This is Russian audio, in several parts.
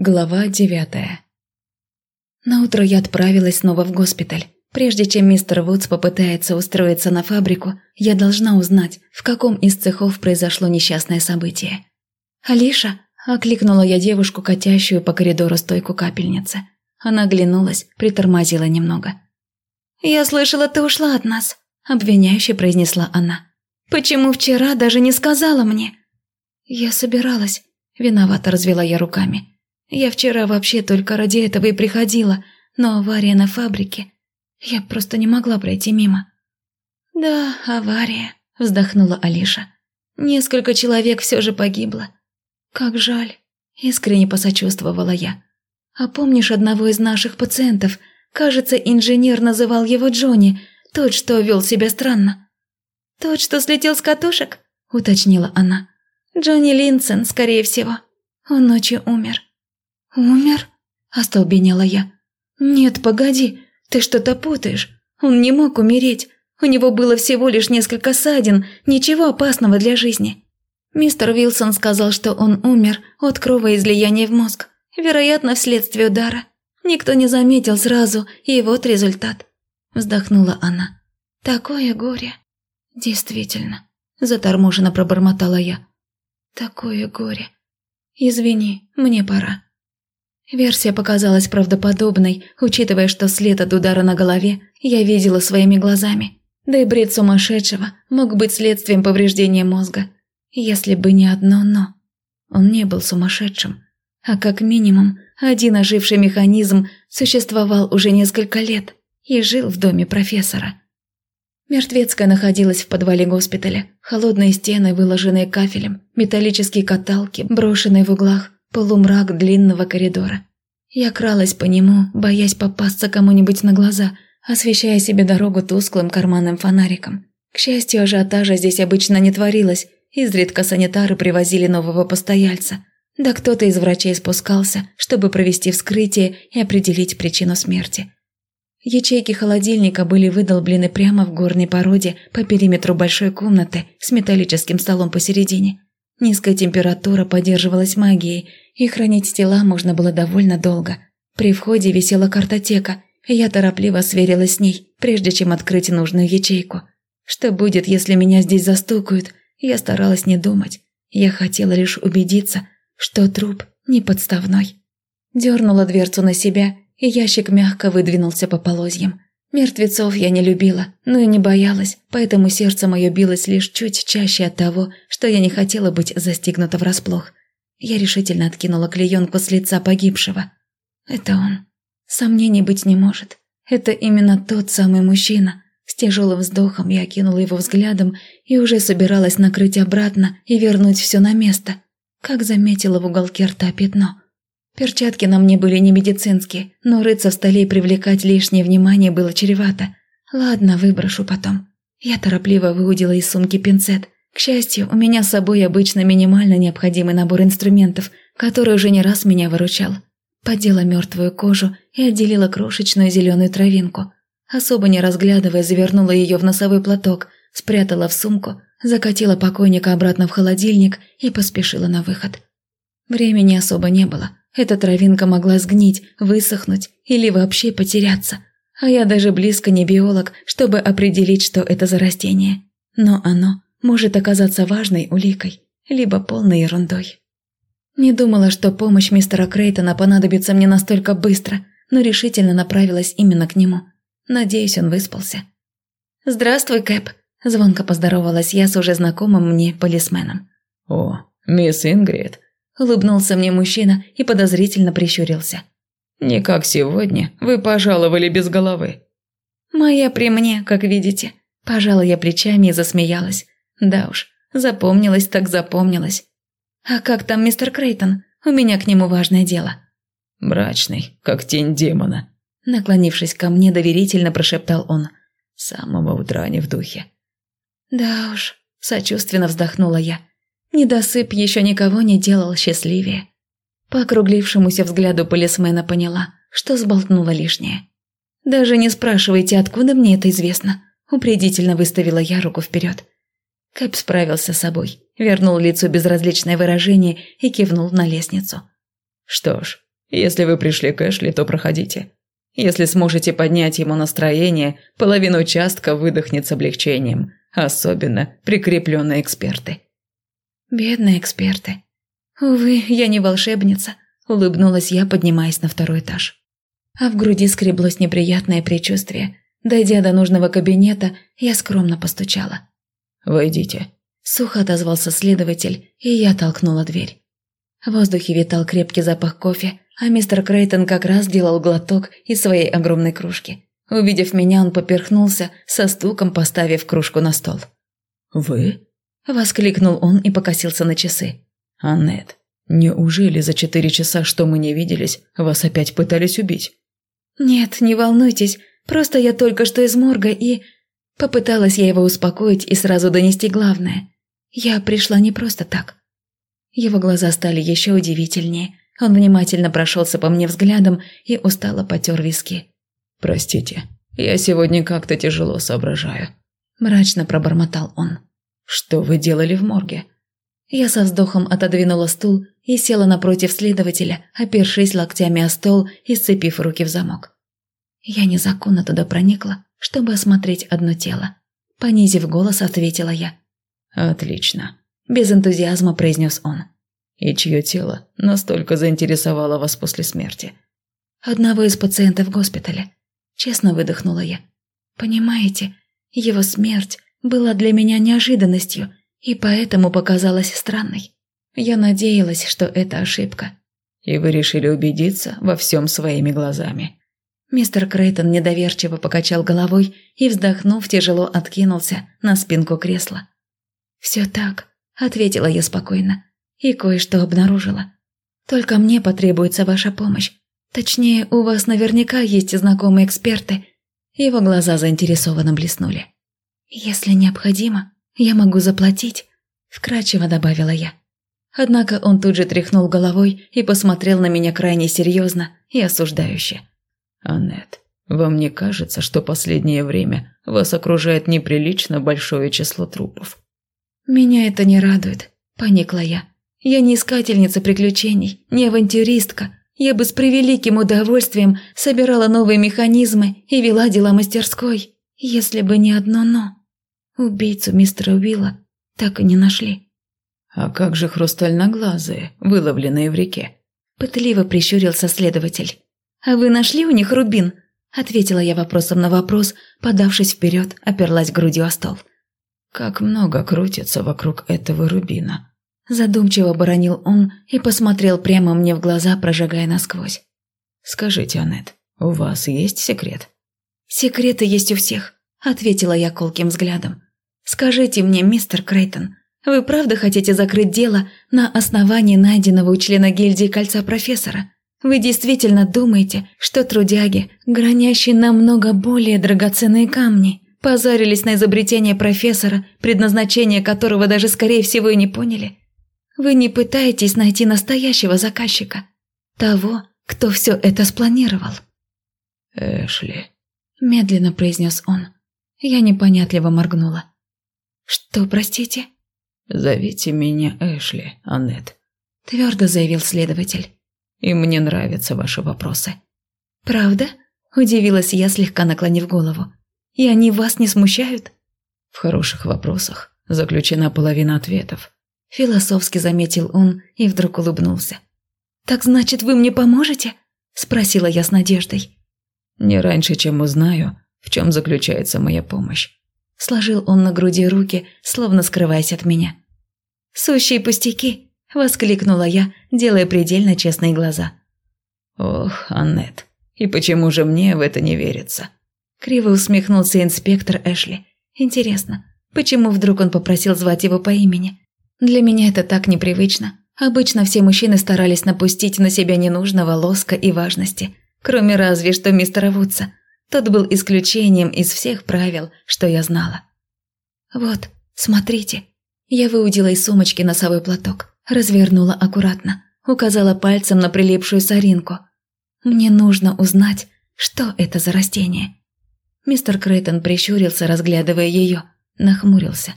Глава девятая Наутро я отправилась снова в госпиталь. Прежде чем мистер Вудс попытается устроиться на фабрику, я должна узнать, в каком из цехов произошло несчастное событие. «Алиша?» – окликнула я девушку, катящую по коридору стойку капельницы. Она оглянулась, притормозила немного. «Я слышала, ты ушла от нас», – обвиняюще произнесла она. «Почему вчера даже не сказала мне?» «Я собиралась», – виновато развела я руками. Я вчера вообще только ради этого и приходила, но авария на фабрике. Я просто не могла пройти мимо». «Да, авария», – вздохнула Алиша. «Несколько человек все же погибло. Как жаль», – искренне посочувствовала я. «А помнишь одного из наших пациентов? Кажется, инженер называл его Джонни, тот, что вел себя странно». «Тот, что слетел с катушек?» – уточнила она. «Джонни Линсен, скорее всего. Он ночью умер». «Умер?» – остолбенела я. «Нет, погоди, ты что-то путаешь. Он не мог умереть. У него было всего лишь несколько ссадин, ничего опасного для жизни». Мистер Вилсон сказал, что он умер от кровоизлияния в мозг, вероятно, вследствие удара. Никто не заметил сразу, и вот результат. Вздохнула она. «Такое горе». «Действительно», – заторможенно пробормотала я. «Такое горе. Извини, мне пора». Версия показалась правдоподобной, учитывая, что след от удара на голове я видела своими глазами. Да и бред сумасшедшего мог быть следствием повреждения мозга. Если бы не одно «но». Он не был сумасшедшим. А как минимум, один оживший механизм существовал уже несколько лет и жил в доме профессора. Мертвецкая находилась в подвале госпиталя. Холодные стены, выложенные кафелем, металлические каталки, брошенные в углах, полумрак длинного коридора. Я кралась по нему, боясь попасться кому-нибудь на глаза, освещая себе дорогу тусклым карманным фонариком. К счастью, ажиотажа здесь обычно не творилось, изредка санитары привозили нового постояльца. Да кто-то из врачей спускался, чтобы провести вскрытие и определить причину смерти. Ячейки холодильника были выдолблены прямо в горной породе по периметру большой комнаты с металлическим столом посередине. Низкая температура поддерживалась магией, и хранить тела можно было довольно долго. При входе висела картотека, и я торопливо сверилась с ней, прежде чем открыть нужную ячейку. Что будет, если меня здесь застукают? Я старалась не думать. Я хотела лишь убедиться, что труп не подставной. Дернула дверцу на себя, и ящик мягко выдвинулся по полозьям. Мертвецов я не любила, но и не боялась, поэтому сердце мое билось лишь чуть чаще от того, что я не хотела быть застигнута врасплох. Я решительно откинула клеенку с лица погибшего. Это он. Сомнений быть не может. Это именно тот самый мужчина. С тяжелым вздохом я окинула его взглядом и уже собиралась накрыть обратно и вернуть все на место, как заметила в уголке рта пятно – Перчатки на мне были не медицинские, но рыться в столе и привлекать лишнее внимание было чревато. Ладно, выброшу потом. Я торопливо выудила из сумки пинцет. К счастью, у меня с собой обычно минимально необходимый набор инструментов, который уже не раз меня выручал. Подела мертвую кожу и отделила крошечную зеленую травинку. Особо не разглядывая, завернула ее в носовой платок, спрятала в сумку, закатила покойника обратно в холодильник и поспешила на выход. Времени особо не было. Эта травинка могла сгнить, высохнуть или вообще потеряться. А я даже близко не биолог, чтобы определить, что это за растение. Но оно может оказаться важной уликой, либо полной ерундой. Не думала, что помощь мистера Крейтона понадобится мне настолько быстро, но решительно направилась именно к нему. Надеюсь, он выспался. «Здравствуй, Кэп», – звонко поздоровалась я с уже знакомым мне полисменом. «О, мисс Ингрид», Улыбнулся мне мужчина и подозрительно прищурился. «Не как сегодня, вы пожаловали без головы». «Моя при мне, как видите». Пожала я плечами и засмеялась. Да уж, запомнилась так запомнилась. «А как там мистер Крейтон? У меня к нему важное дело». «Мрачный, как тень демона», – наклонившись ко мне, доверительно прошептал он. «С самого утра не в духе». «Да уж», – сочувственно вздохнула я. Недосып еще никого не делал счастливее. По округлившемуся взгляду полисмена поняла, что сболтнула лишнее. «Даже не спрашивайте, откуда мне это известно», – упредительно выставила я руку вперед. Кэп справился с собой, вернул лицу безразличное выражение и кивнул на лестницу. «Что ж, Если вы пришли к Эшли, то проходите. Если сможете поднять ему настроение, половина участка выдохнет с облегчением, особенно прикрепленные эксперты». «Бедные эксперты. Увы, я не волшебница», – улыбнулась я, поднимаясь на второй этаж. А в груди скреблось неприятное предчувствие. Дойдя до нужного кабинета, я скромно постучала. «Войдите», – сухо отозвался следователь, и я толкнула дверь. В воздухе витал крепкий запах кофе, а мистер Крейтон как раз делал глоток из своей огромной кружки. Увидев меня, он поперхнулся, со стуком поставив кружку на стол. «Вы?» – воскликнул он и покосился на часы. «Аннет, неужели за четыре часа, что мы не виделись, вас опять пытались убить?» «Нет, не волнуйтесь, просто я только что из морга и...» Попыталась я его успокоить и сразу донести главное. Я пришла не просто так. Его глаза стали еще удивительнее. Он внимательно прошелся по мне взглядом и устало потер виски. «Простите, я сегодня как-то тяжело соображаю», – мрачно пробормотал он. «Что вы делали в морге?» Я со вздохом отодвинула стул и села напротив следователя, опершись локтями о стол и сцепив руки в замок. Я незаконно туда проникла, чтобы осмотреть одно тело. Понизив голос, ответила я. «Отлично», – без энтузиазма произнес он. «И чье тело настолько заинтересовало вас после смерти?» «Одного из пациентов в госпитале», – честно выдохнула я. «Понимаете, его смерть была для меня неожиданностью и поэтому показалась странной. Я надеялась, что это ошибка». «И вы решили убедиться во всем своими глазами?» Мистер Крейтон недоверчиво покачал головой и, вздохнув, тяжело откинулся на спинку кресла. «Все так», – ответила я спокойно, и кое-что обнаружила. «Только мне потребуется ваша помощь. Точнее, у вас наверняка есть знакомые эксперты». Его глаза заинтересованно блеснули. «Если необходимо, я могу заплатить», – вкрадчиво добавила я. Однако он тут же тряхнул головой и посмотрел на меня крайне серьезно и осуждающе. «Аннет, вам не кажется, что последнее время вас окружает неприлично большое число трупов?» «Меня это не радует», – поникла я. «Я не искательница приключений, не авантюристка. Я бы с превеликим удовольствием собирала новые механизмы и вела дела мастерской, если бы не одно «но». Убийцу мистера Уилла так и не нашли». «А как же хрустальноглазые, выловленные в реке?» Пытливо прищурился следователь. «А вы нашли у них рубин?» Ответила я вопросом на вопрос, подавшись вперед, оперлась грудью о стол. «Как много крутится вокруг этого рубина!» Задумчиво боронил он и посмотрел прямо мне в глаза, прожигая насквозь. «Скажите, Аннет, у вас есть секрет?» «Секреты есть у всех», — ответила я колким взглядом. «Скажите мне, мистер Крейтон, вы правда хотите закрыть дело на основании найденного у члена гильдии кольца профессора? Вы действительно думаете, что трудяги, гранящие намного более драгоценные камни, позарились на изобретение профессора, предназначение которого даже скорее всего и не поняли? Вы не пытаетесь найти настоящего заказчика, того, кто все это спланировал? «Эшли», – медленно произнес он. Я непонятливо моргнула. «Что, простите?» «Зовите меня Эшли, Аннет», – твердо заявил следователь и мне нравятся ваши вопросы». «Правда?» – удивилась я, слегка наклонив голову. «И они вас не смущают?» «В хороших вопросах заключена половина ответов», – философски заметил он и вдруг улыбнулся. «Так значит, вы мне поможете?» – спросила я с надеждой. «Не раньше, чем узнаю, в чем заключается моя помощь». Сложил он на груди руки, словно скрываясь от меня. «Сущие пустяки», – воскликнула я, делая предельно честные глаза. «Ох, Аннет, и почему же мне в это не верится?» Криво усмехнулся инспектор Эшли. «Интересно, почему вдруг он попросил звать его по имени? Для меня это так непривычно. Обычно все мужчины старались напустить на себя ненужного лоска и важности, кроме разве что мистера Вудса. Тот был исключением из всех правил, что я знала. «Вот, смотрите». Я выудила из сумочки носовой платок. Развернула аккуратно, указала пальцем на прилипшую соринку. «Мне нужно узнать, что это за растение». Мистер Крейтон прищурился, разглядывая ее, нахмурился.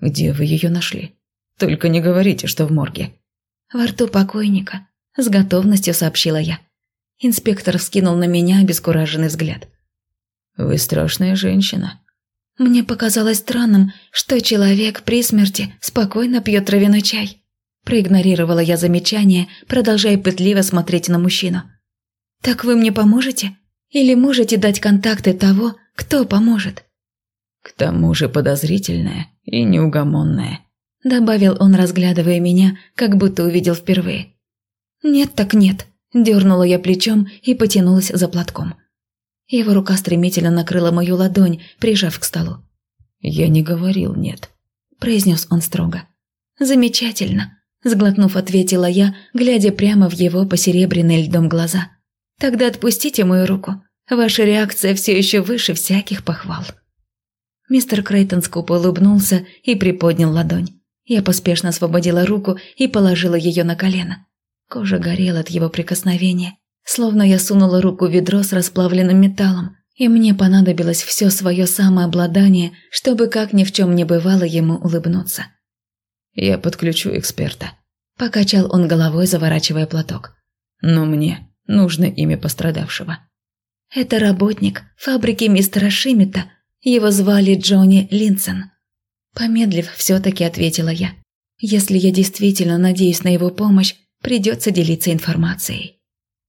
«Где вы ее нашли? Только не говорите, что в морге». «Во рту покойника», –– с готовностью сообщила я. Инспектор вскинул на меня обескураженный взгляд. «Вы страшная женщина». Мне показалось странным, что человек при смерти спокойно пьет травяной чай. Проигнорировала я замечание, продолжая пытливо смотреть на мужчину. «Так вы мне поможете? Или можете дать контакты того, кто поможет?» «К тому же подозрительная и неугомонная», – добавил он, разглядывая меня, как будто увидел впервые. «Нет так нет», – дернула я плечом и потянулась за платком. Его рука стремительно накрыла мою ладонь, прижав к столу. «Я не говорил нет», – произнес он строго. «Замечательно. Сглотнув, ответила я, глядя прямо в его посеребряные льдом глаза. «Тогда отпустите мою руку. Ваша реакция все еще выше всяких похвал». Мистер Крейтон скупо улыбнулся и приподнял ладонь. Я поспешно освободила руку и положила ее на колено. Кожа горела от его прикосновения, словно я сунула руку в ведро с расплавленным металлом, и мне понадобилось все свое самообладание, чтобы как ни в чем не бывало ему улыбнуться. Я подключу эксперта. Покачал он головой, заворачивая платок. Но мне нужно имя пострадавшего. Это работник фабрики мистера Шимита. Его звали Джонни Линсен. Помедлив, все-таки ответила я. Если я действительно надеюсь на его помощь, придется делиться информацией.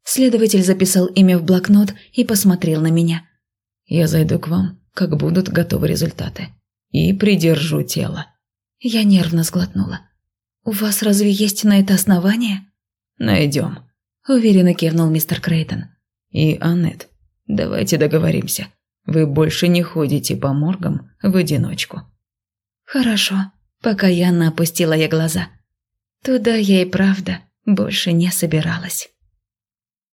Следователь записал имя в блокнот и посмотрел на меня. «Я зайду к вам, как будут готовы результаты, и придержу тело». Я нервно сглотнула. «У вас разве есть на это основание?» «Найдем», – уверенно кивнул мистер Крейтон. «И, Аннет, давайте договоримся. Вы больше не ходите по моргам в одиночку». «Хорошо», – пока Яна опустила я глаза. «Туда я и правда больше не собиралась».